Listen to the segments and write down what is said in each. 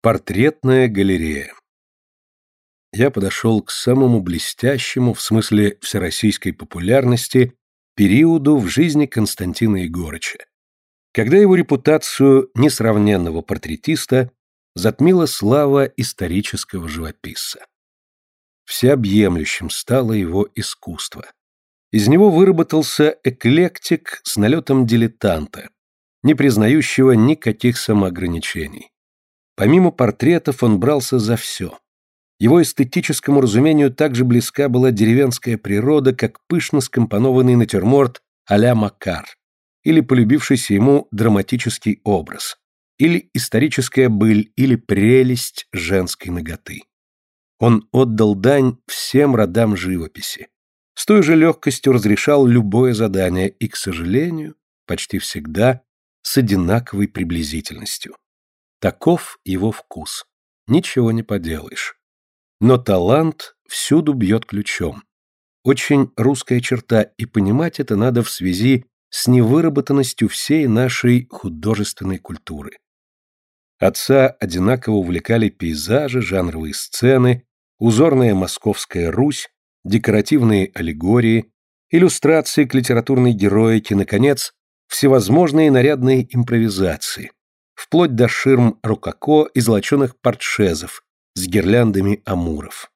Портретная галерея. Я подошел к самому блестящему, в смысле всероссийской популярности, периоду в жизни Константина Егорыча, когда его репутацию несравненного портретиста затмила слава исторического живописца. Всеобъемлющим стало его искусство. Из него выработался эклектик с налетом дилетанта, не признающего никаких самоограничений. Помимо портретов он брался за все. Его эстетическому разумению также близка была деревенская природа, как пышно скомпонованный натюрморт а-ля Макар, или полюбившийся ему драматический образ, или историческая быль, или прелесть женской ноготы. Он отдал дань всем родам живописи. С той же легкостью разрешал любое задание и, к сожалению, почти всегда с одинаковой приблизительностью. Таков его вкус. Ничего не поделаешь. Но талант всюду бьет ключом. Очень русская черта, и понимать это надо в связи с невыработанностью всей нашей художественной культуры. Отца одинаково увлекали пейзажи, жанровые сцены, узорная московская Русь, декоративные аллегории, иллюстрации к литературной героике, наконец, всевозможные нарядные импровизации, вплоть до ширм рококо и золоченых портшезов с гирляндами амуров.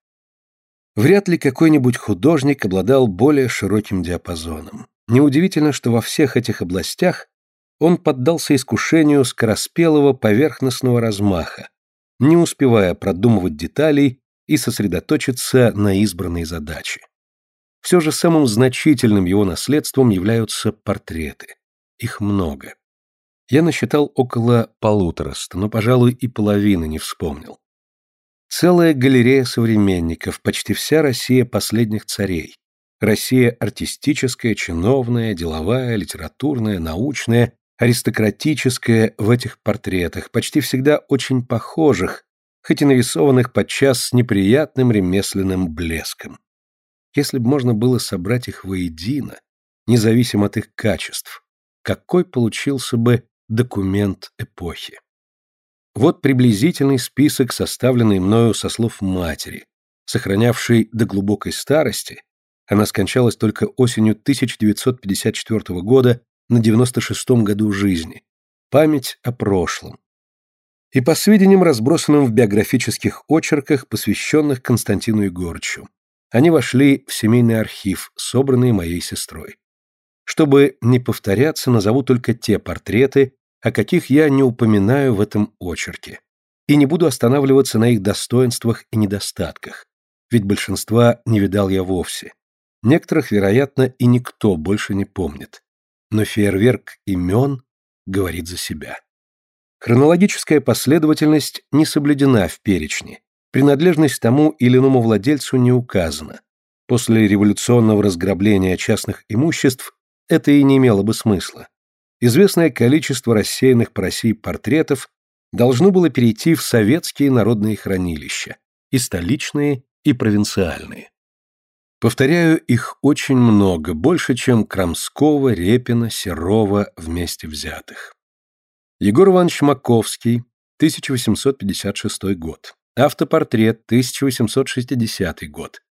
Вряд ли какой-нибудь художник обладал более широким диапазоном. Неудивительно, что во всех этих областях он поддался искушению скороспелого поверхностного размаха, не успевая продумывать деталей и сосредоточиться на избранной задаче. Все же самым значительным его наследством являются портреты. Их много. Я насчитал около полутораста, но, пожалуй, и половины не вспомнил. Целая галерея современников, почти вся Россия последних царей. Россия артистическая, чиновная, деловая, литературная, научная, аристократическая в этих портретах, почти всегда очень похожих, хоть и нарисованных подчас с неприятным ремесленным блеском. Если бы можно было собрать их воедино, независимо от их качеств, какой получился бы документ эпохи. Вот приблизительный список, составленный мною со слов матери, сохранявшей до глубокой старости, она скончалась только осенью 1954 года на 96-м году жизни, память о прошлом. И по сведениям, разбросанным в биографических очерках, посвященных Константину Егорычу, они вошли в семейный архив, собранный моей сестрой. Чтобы не повторяться, назову только те портреты, о каких я не упоминаю в этом очерке, и не буду останавливаться на их достоинствах и недостатках, ведь большинства не видал я вовсе. Некоторых, вероятно, и никто больше не помнит. Но фейерверк имен говорит за себя. Хронологическая последовательность не соблюдена в перечне, принадлежность тому или иному владельцу не указана. После революционного разграбления частных имуществ это и не имело бы смысла известное количество рассеянных по России портретов должно было перейти в советские народные хранилища, и столичные, и провинциальные. Повторяю, их очень много, больше, чем Крамского, Репина, Серова вместе взятых. Егор Иванович Маковский, 1856 год. Автопортрет, 1860 год.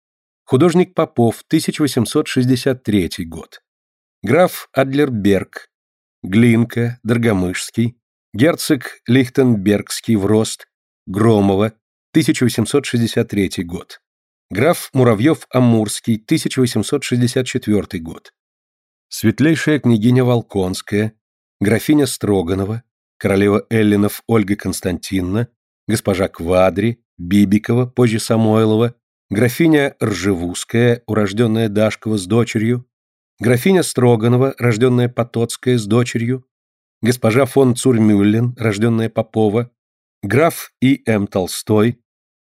Художник Попов, 1863 год. Граф Адлерберг, Глинка, Драгомышский, герцог Лихтенбергский в рост, Громова, 1863 год. Граф Муравьев-Амурский, 1864 год. Светлейшая княгиня Волконская, графиня Строганова, королева Эллинов Ольга Константиновна, госпожа Квадри, Бибикова, позже Самойлова, графиня Ржевузская, урожденная Дашкова с дочерью, графиня Строганова, рожденная Потоцкая с дочерью, госпожа фон Цурмюллен, рожденная Попова, граф И. М. Толстой,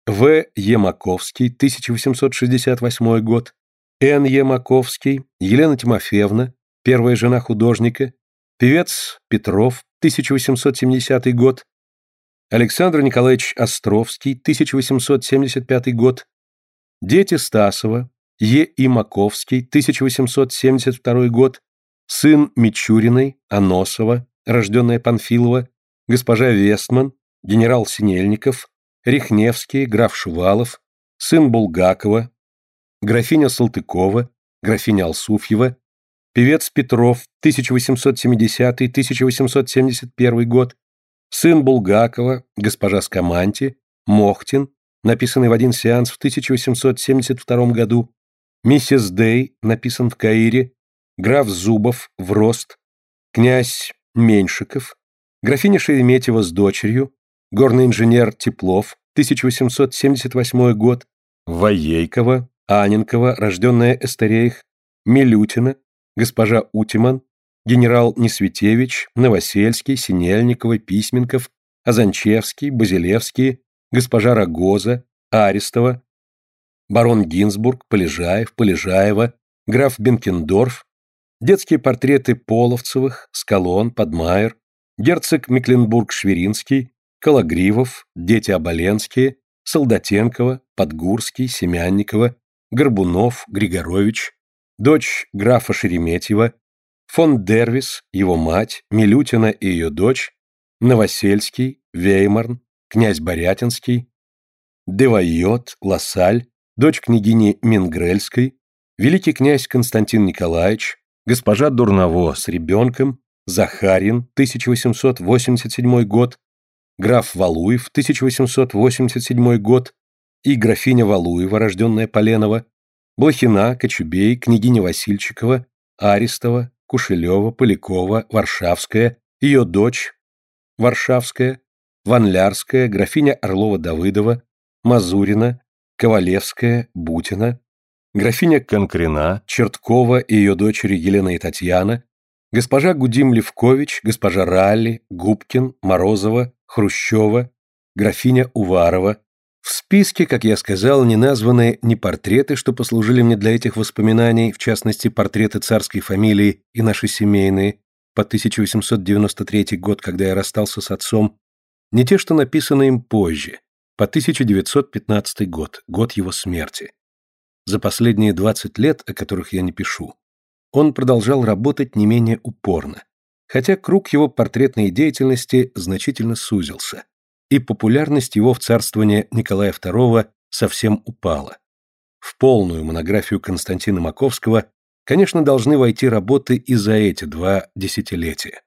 В. Емаковский, 1868 год, Н. Емаковский, Елена Тимофеевна, первая жена художника, певец Петров, 1870 год, Александр Николаевич Островский, 1875 год, дети Стасова, Е. И. Маковский, 1872 год, сын Мичуриной, Аносова, рожденная Панфилова, госпожа Вестман, генерал Синельников, Рихневский, граф Шувалов, сын Булгакова, графиня Салтыкова, графиня Алсуфьева, певец Петров, 1870-1871 год, сын Булгакова, госпожа Скаманти, Мохтин, написанный в один сеанс в 1872 году, миссис Дей, написан в Каире, граф Зубов, в Рост, князь Меньшиков, графиня Шереметьева с дочерью, горный инженер Теплов, 1878 год, Воейкова, Аненкова, рожденная Эстереих, Милютина, госпожа Утиман, генерал Несветевич, Новосельский, Синельникова, Письменков, Азанчевский, Базилевский, госпожа Рогоза, Арестова, барон Гинзбург, Полежаев, Полежаева, граф Бенкендорф, детские портреты Половцевых, Скалон, Подмайер, герцог Мекленбург-Шверинский, Калагривов, дети Оболенские, Солдатенкова, Подгурский, Семянникова, Горбунов, Григорович, дочь графа Шереметьева, фон Дервис, его мать, Милютина и ее дочь, Новосельский, Веймарн, князь Борятинский, Девайот, Лассаль, дочь княгини Мингрельской, великий князь Константин Николаевич, госпожа Дурново с ребенком, Захарин, 1887 год, граф Валуев, 1887 год, и графиня Валуева, рожденная Поленова, Блохина, Кочубей, княгиня Васильчикова, Арестова, Кушелева, Полякова, Варшавская, ее дочь, Варшавская, Ванлярская, графиня Орлова-Давыдова, Мазурина, Ковалевская, Бутина, графиня Конкрина, Черткова и ее дочери Елена и Татьяна, госпожа Гудим-Левкович, госпожа Ралли, Губкин, Морозова, Хрущева, графиня Уварова. В списке, как я сказал, не названы ни портреты, что послужили мне для этих воспоминаний, в частности, портреты царской фамилии и наши семейные, по 1893 год, когда я расстался с отцом, не те, что написаны им позже, по 1915 год, год его смерти. За последние 20 лет, о которых я не пишу, он продолжал работать не менее упорно, хотя круг его портретной деятельности значительно сузился, и популярность его в царствование Николая II совсем упала. В полную монографию Константина Маковского, конечно, должны войти работы и за эти два десятилетия.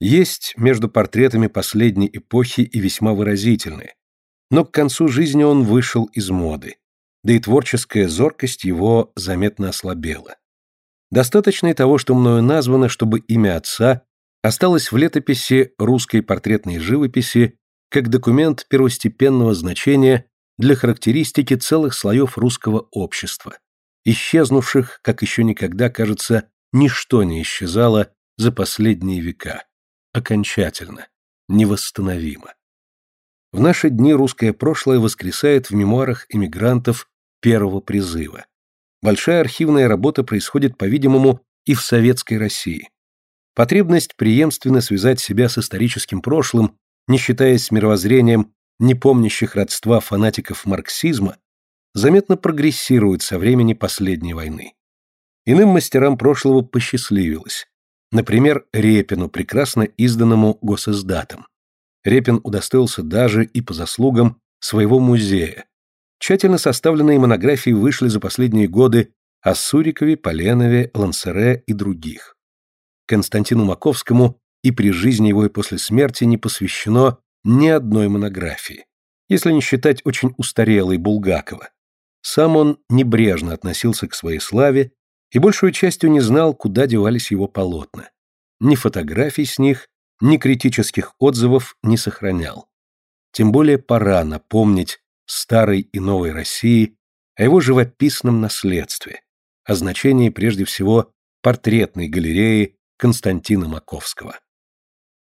Есть между портретами последней эпохи и весьма выразительные, но к концу жизни он вышел из моды, да и творческая зоркость его заметно ослабела. Достаточно и того, что мною названо, чтобы имя отца осталось в летописи русской портретной живописи как документ первостепенного значения для характеристики целых слоев русского общества, исчезнувших, как еще никогда, кажется, ничто не исчезало за последние века окончательно, невосстановимо. В наши дни русское прошлое воскресает в мемуарах эмигрантов первого призыва. Большая архивная работа происходит, по-видимому, и в советской России. Потребность преемственно связать себя с историческим прошлым, не считаясь мировоззрением не помнящих родства фанатиков марксизма, заметно прогрессирует со времени последней войны. Иным мастерам прошлого посчастливилось. Например, Репину, прекрасно изданному госиздатом. Репин удостоился даже и по заслугам своего музея. Тщательно составленные монографии вышли за последние годы о Сурикове, Поленове, Лансере и других. Константину Маковскому и при жизни его и после смерти не посвящено ни одной монографии, если не считать очень устарелой Булгакова. Сам он небрежно относился к своей славе и большую частью не знал, куда девались его полотна. Ни фотографий с них, ни критических отзывов не сохранял. Тем более пора напомнить старой и новой России о его живописном наследстве, о значении прежде всего портретной галереи Константина Маковского.